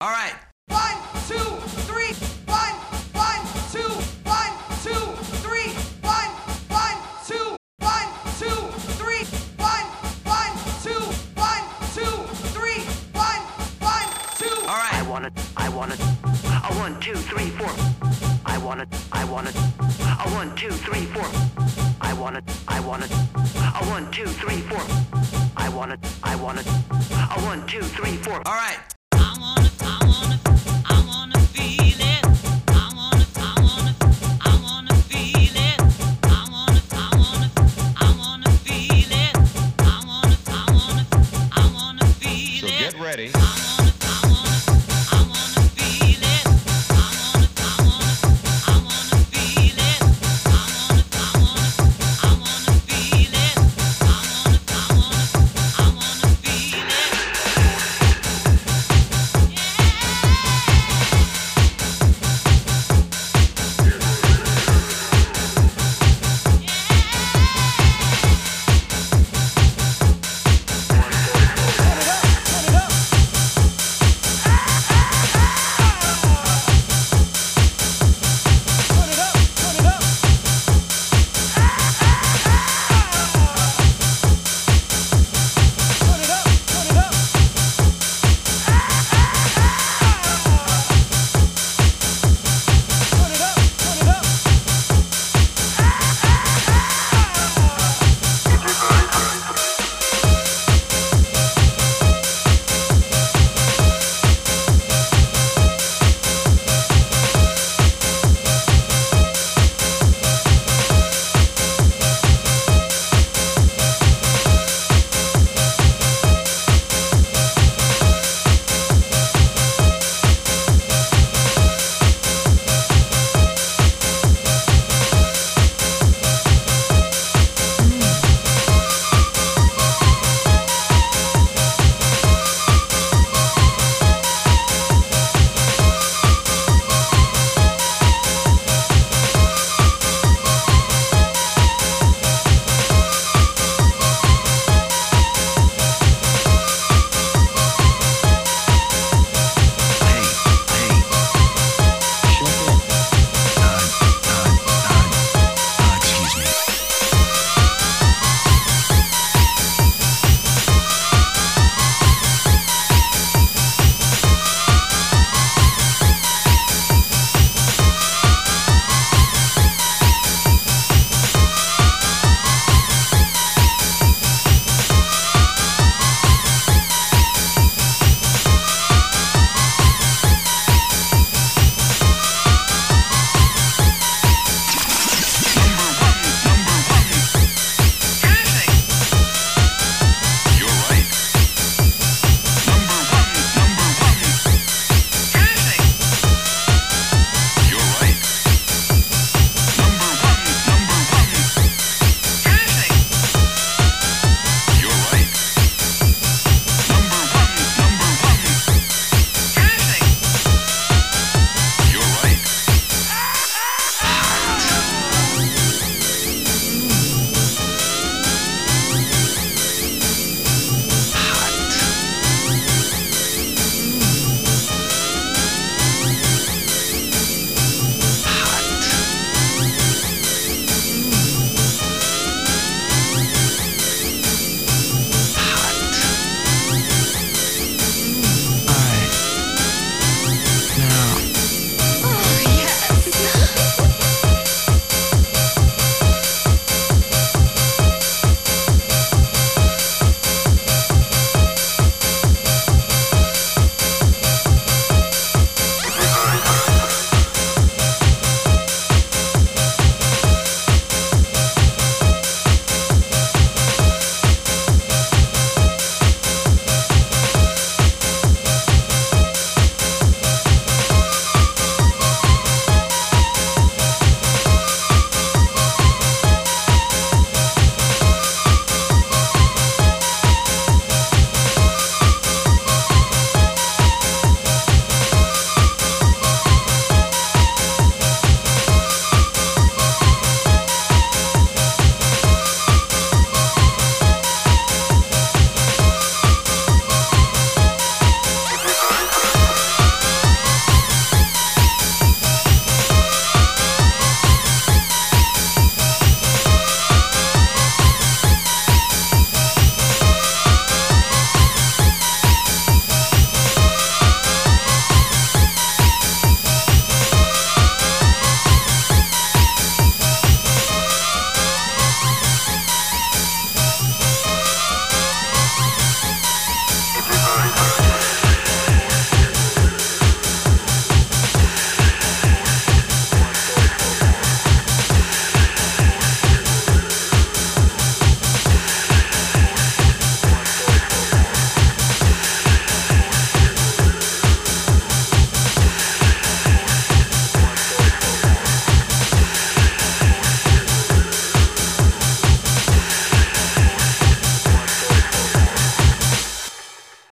All right. One, two, three. One, one, two. One, two, three. One, one, two. One, two, three. One, one, two. All right. I want it, I want it. A one, two, three, four. I want it, I want it. A one, two, three, four. I want it, I want it. A one, two, three, four. I want it, I want it. A one, two, three, four. All right.